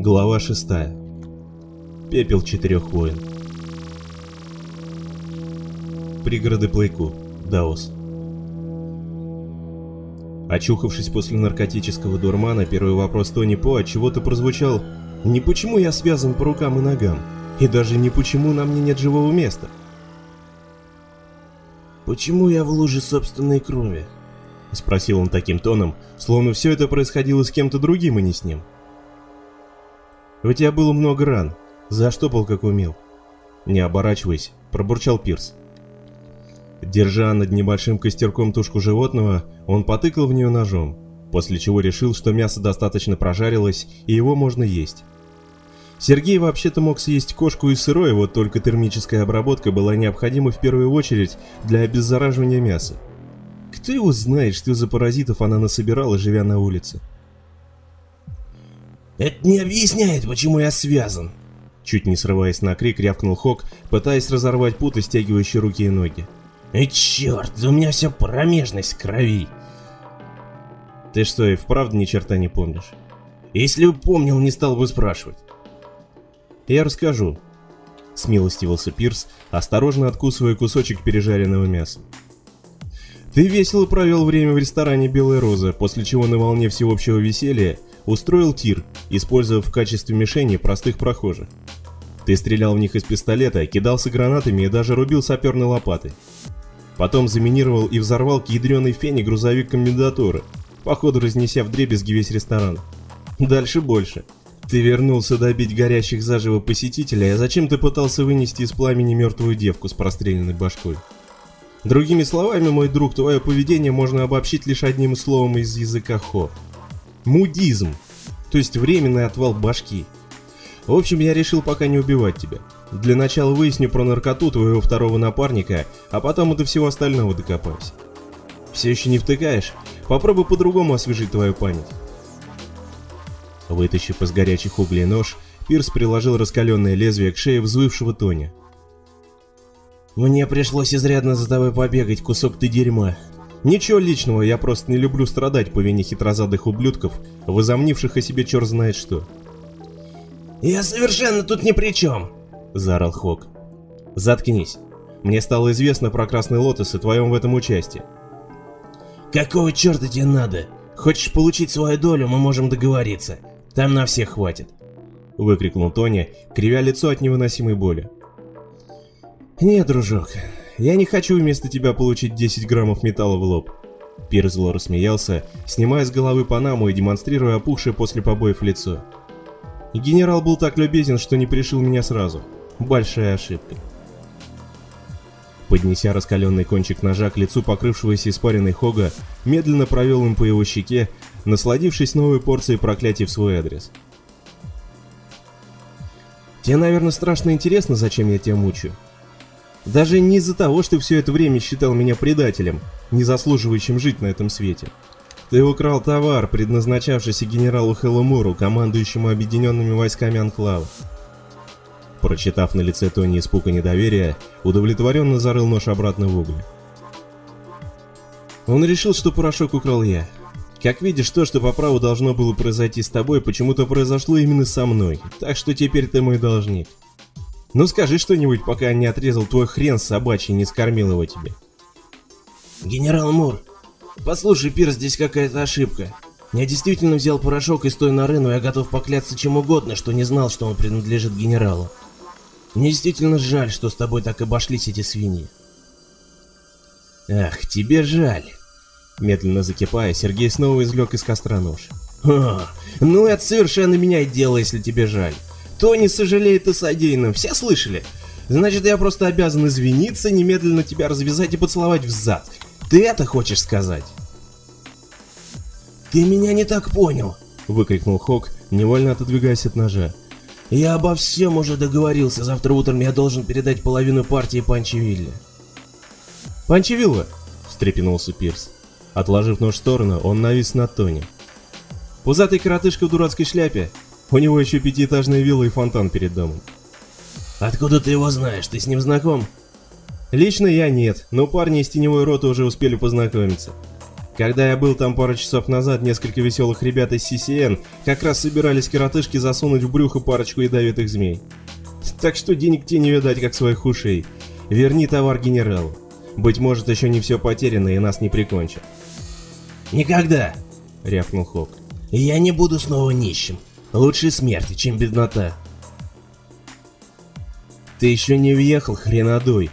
Глава 6. Пепел четырех войн. Пригороды Плейку, Даос. Очухавшись после наркотического дурмана, первый вопрос Тони По от чего-то прозвучал «Не почему я связан по рукам и ногам, и даже не почему на мне нет живого места». «Почему я в луже собственной крови?» — спросил он таким тоном, словно все это происходило с кем-то другим, а не с ним. «У тебя было много ран. Заштопал, как умел». Не оборачиваясь, пробурчал Пирс. Держа над небольшим костерком тушку животного, он потыкал в нее ножом, после чего решил, что мясо достаточно прожарилось и его можно есть. Сергей вообще-то мог съесть кошку и сырое, вот только термическая обработка была необходима в первую очередь для обеззараживания мяса. Кто его знает, что за паразитов она насобирала, живя на улице? «Это не объясняет, почему я связан!» Чуть не срываясь на крик, рявкнул Хок, пытаясь разорвать путы, стягивающие руки и ноги. «Эй, черт, у меня вся промежность крови!» «Ты что, и вправду ни черта не помнишь?» «Если бы помнил, не стал бы спрашивать». «Я расскажу», — смилостивился Пирс, осторожно откусывая кусочек пережаренного мяса. «Ты весело провел время в ресторане «Белая роза», после чего на волне всеобщего веселья устроил тир, используя в качестве мишени простых прохожих. Ты стрелял в них из пистолета, кидался гранатами и даже рубил саперной лопатой. Потом заминировал и взорвал к ядреной фене грузовик комендатуры, походу разнеся в дребезги весь ресторан. Дальше больше. Ты вернулся добить горящих заживо посетителей, а зачем ты пытался вынести из пламени мертвую девку с простреленной башкой? Другими словами, мой друг, твое поведение можно обобщить лишь одним словом из языка Хо. Мудизм, то есть временный отвал башки. В общем, я решил пока не убивать тебя. Для начала выясню про наркоту твоего второго напарника, а потом и до всего остального докопаюсь. Все еще не втыкаешь? Попробуй по-другому освежить твою память. Вытащив из горячих углей нож, Пирс приложил раскаленное лезвие к шее взвывшего Тони. «Мне пришлось изрядно за тобой побегать, кусок ты дерьма. Ничего личного, я просто не люблю страдать по вине хитрозадых ублюдков, возомнивших о себе черт знает что». «Я совершенно тут ни при чем!» — заорал Хок. «Заткнись. Мне стало известно про Красный Лотос и твоем в этом участии». «Какого черта тебе надо? Хочешь получить свою долю, мы можем договориться. Там на всех хватит!» — выкрикнул Тони, кривя лицо от невыносимой боли. «Нет, дружок, я не хочу вместо тебя получить 10 граммов металла в лоб». Пир зло рассмеялся, снимая с головы панаму и демонстрируя опухшее после побоев лицо. Генерал был так любезен, что не пришил меня сразу. Большая ошибка. Поднеся раскаленный кончик ножа к лицу покрывшегося испаренной Хога, медленно провел им по его щеке, насладившись новой порцией проклятий в свой адрес. «Тебе, наверное, страшно интересно, зачем я тебя мучаю?» Даже не из-за того, что все это время считал меня предателем, не заслуживающим жить на этом свете. Ты украл товар, предназначавшийся генералу Хеллумуру, командующему объединенными войсками Анклава. Прочитав на лице Тони испуг и недоверие, удовлетворенно зарыл нож обратно в угли. Он решил, что порошок украл я. Как видишь, то, что по праву должно было произойти с тобой, почему-то произошло именно со мной, так что теперь ты мой должник. Ну скажи что-нибудь, пока не отрезал твой хрен собачий и не скормил его тебе. Генерал Мур, послушай, Пир, здесь какая-то ошибка. Я действительно взял порошок из той норы, но я готов поклясться чем угодно, что не знал, что он принадлежит генералу. Мне действительно жаль, что с тобой так обошлись эти свиньи. Ах, тебе жаль. Медленно закипая, Сергей снова извлек из костра нож. Ха, ну это совершенно меняет дело, если тебе жаль. Тони сожалеет о содеянном, все слышали? Значит, я просто обязан извиниться, немедленно тебя развязать и поцеловать в зад. Ты это хочешь сказать? Ты меня не так понял, выкрикнул Хок, невольно отодвигаясь от ножа. Я обо всем уже договорился, завтра утром я должен передать половину партии Панчевилле. Панчевилла? встрепенулся Пирс. Отложив нож в сторону, он навис над Тони. Пузатый коротышка в дурацкой шляпе, у него еще пятиэтажная вилла и фонтан перед домом. Откуда ты его знаешь? Ты с ним знаком? Лично я нет, но парни из теневой роты уже успели познакомиться. Когда я был там пару часов назад, несколько веселых ребят из CCN как раз собирались коротышки засунуть в брюхо парочку ядовитых змей. Так что денег тебе не видать, как своих ушей. Верни товар генералу. Быть может, еще не все потеряно и нас не прикончат. «Никогда!» — рявкнул Хок. «Я не буду снова нищим. Лучше смерти, чем беднота». «Ты еще не въехал, хренодой.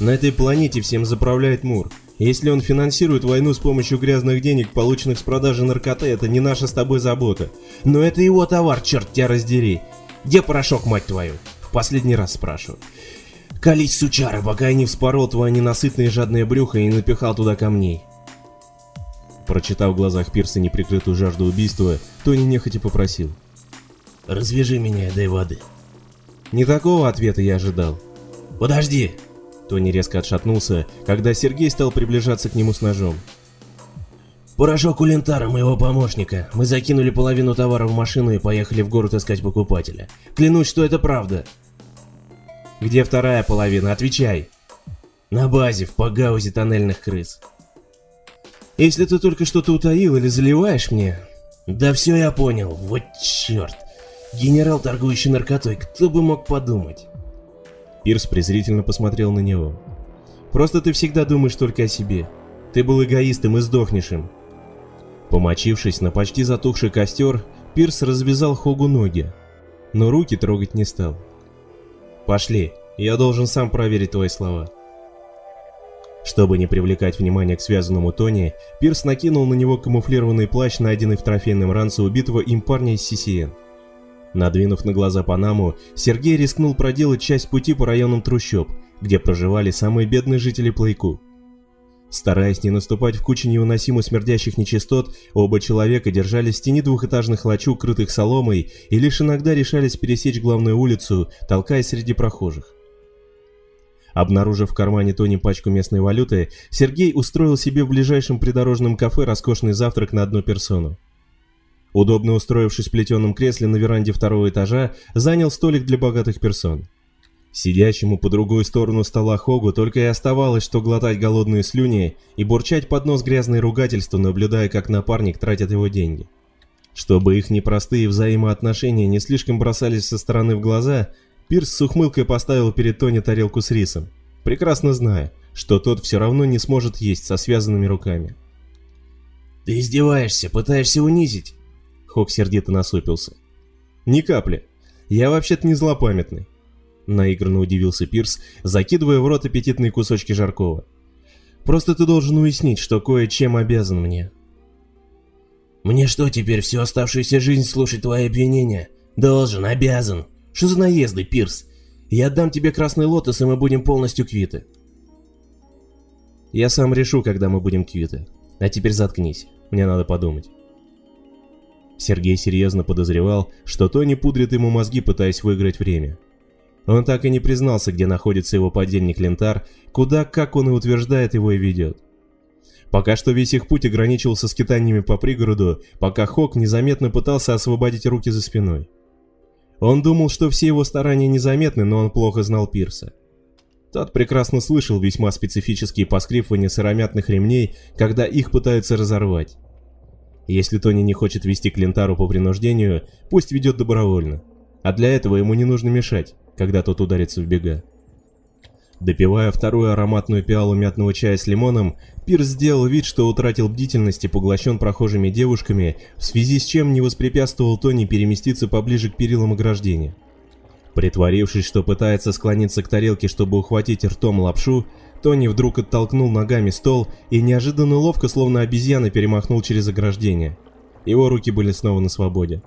На этой планете всем заправляет Мур. Если он финансирует войну с помощью грязных денег, полученных с продажи наркоты, это не наша с тобой забота. Но это его товар, черт тебя раздери. Где порошок, мать твою? В последний раз спрашиваю. Колись, сучара, пока я не вспорол твое ненасытное жадное брюхо и не напихал туда камней. Прочитав в глазах Пирса неприкрытую жажду убийства, Тони нехотя попросил. «Развяжи меня, дай воды». Не такого ответа я ожидал. «Подожди!» Тони резко отшатнулся, когда Сергей стал приближаться к нему с ножом. «Порошок у Лентара, моего помощника. Мы закинули половину товара в машину и поехали в город искать покупателя. Клянусь, что это правда». «Где вторая половина? Отвечай!» «На базе, в погаузе тоннельных крыс». «Если ты только что-то утаил или заливаешь мне...» «Да все я понял, вот черт. Генерал, торгующий наркотой, кто бы мог подумать?» Пирс презрительно посмотрел на него. «Просто ты всегда думаешь только о себе. Ты был эгоистом и сдохнешь им». Помочившись на почти затухший костер, Пирс развязал Хогу ноги, но руки трогать не стал. «Пошли, я должен сам проверить твои слова». Чтобы не привлекать внимание к связанному Тони, Пирс накинул на него камуфлированный плащ, найденный в трофейном ранце убитого им парня из CCN. Надвинув на глаза Панаму, Сергей рискнул проделать часть пути по районам трущоб, где проживали самые бедные жители Плейку. Стараясь не наступать в кучу невыносимо смердящих нечистот, оба человека держались в тени двухэтажных лачуг, крытых соломой, и лишь иногда решались пересечь главную улицу, толкаясь среди прохожих. Обнаружив в кармане Тони пачку местной валюты, Сергей устроил себе в ближайшем придорожном кафе роскошный завтрак на одну персону. Удобно устроившись в плетеном кресле на веранде второго этажа, занял столик для богатых персон. Сидящему по другую сторону стола Хогу только и оставалось, что глотать голодные слюни и бурчать под нос грязные ругательства, наблюдая, как напарник тратит его деньги. Чтобы их непростые взаимоотношения не слишком бросались со стороны в глаза, Пирс с ухмылкой поставил перед Тони тарелку с рисом, прекрасно зная, что тот все равно не сможет есть со связанными руками. «Ты издеваешься, пытаешься унизить?» Хок сердито насупился. «Ни капли. Я вообще-то не злопамятный». Наигранно удивился Пирс, закидывая в рот аппетитные кусочки жаркого. «Просто ты должен уяснить, что кое-чем обязан мне». «Мне что, теперь всю оставшуюся жизнь слушать твои обвинения? Должен, обязан. Что за наезды, Пирс? Я отдам тебе красный лотос, и мы будем полностью квиты». «Я сам решу, когда мы будем квиты. А теперь заткнись, мне надо подумать». Сергей серьезно подозревал, что Тони пудрит ему мозги, пытаясь выиграть время. Он так и не признался, где находится его подельник Лентар, куда, как он и утверждает, его и ведет. Пока что весь их путь ограничивался скитаниями по пригороду, пока Хок незаметно пытался освободить руки за спиной. Он думал, что все его старания незаметны, но он плохо знал Пирса. Тот прекрасно слышал весьма специфические поскрипывания сыромятных ремней, когда их пытаются разорвать. Если Тони не хочет вести Клинтару по принуждению, пусть ведет добровольно. А для этого ему не нужно мешать, когда тот ударится в бега. Допивая вторую ароматную пиалу мятного чая с лимоном, Пирс сделал вид, что утратил бдительность и поглощен прохожими девушками, в связи с чем не воспрепятствовал Тони переместиться поближе к перилам ограждения. Притворившись, что пытается склониться к тарелке, чтобы ухватить ртом лапшу, Тони вдруг оттолкнул ногами стол и неожиданно ловко, словно обезьяна, перемахнул через ограждение. Его руки были снова на свободе.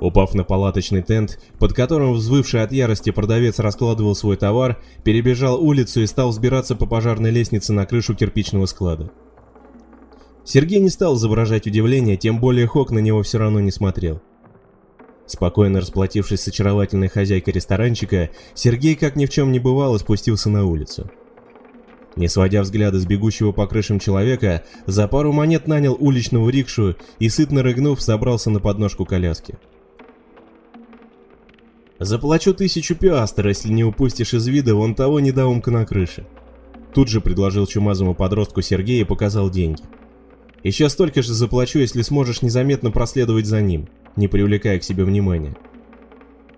Упав на палаточный тент, под которым взвывший от ярости продавец раскладывал свой товар, перебежал улицу и стал взбираться по пожарной лестнице на крышу кирпичного склада. Сергей не стал изображать удивление, тем более Хок на него все равно не смотрел. Спокойно расплатившись с очаровательной хозяйкой ресторанчика, Сергей, как ни в чем не бывало, спустился на улицу. Не сводя взгляда с бегущего по крышам человека, за пару монет нанял уличного рикшу и, сытно рыгнув, собрался на подножку коляски. «Заплачу тысячу пиастер, если не упустишь из вида вон того недоумка на крыше». Тут же предложил чумазому подростку Сергей и показал деньги. Еще столько же заплачу, если сможешь незаметно проследовать за ним, не привлекая к себе внимания.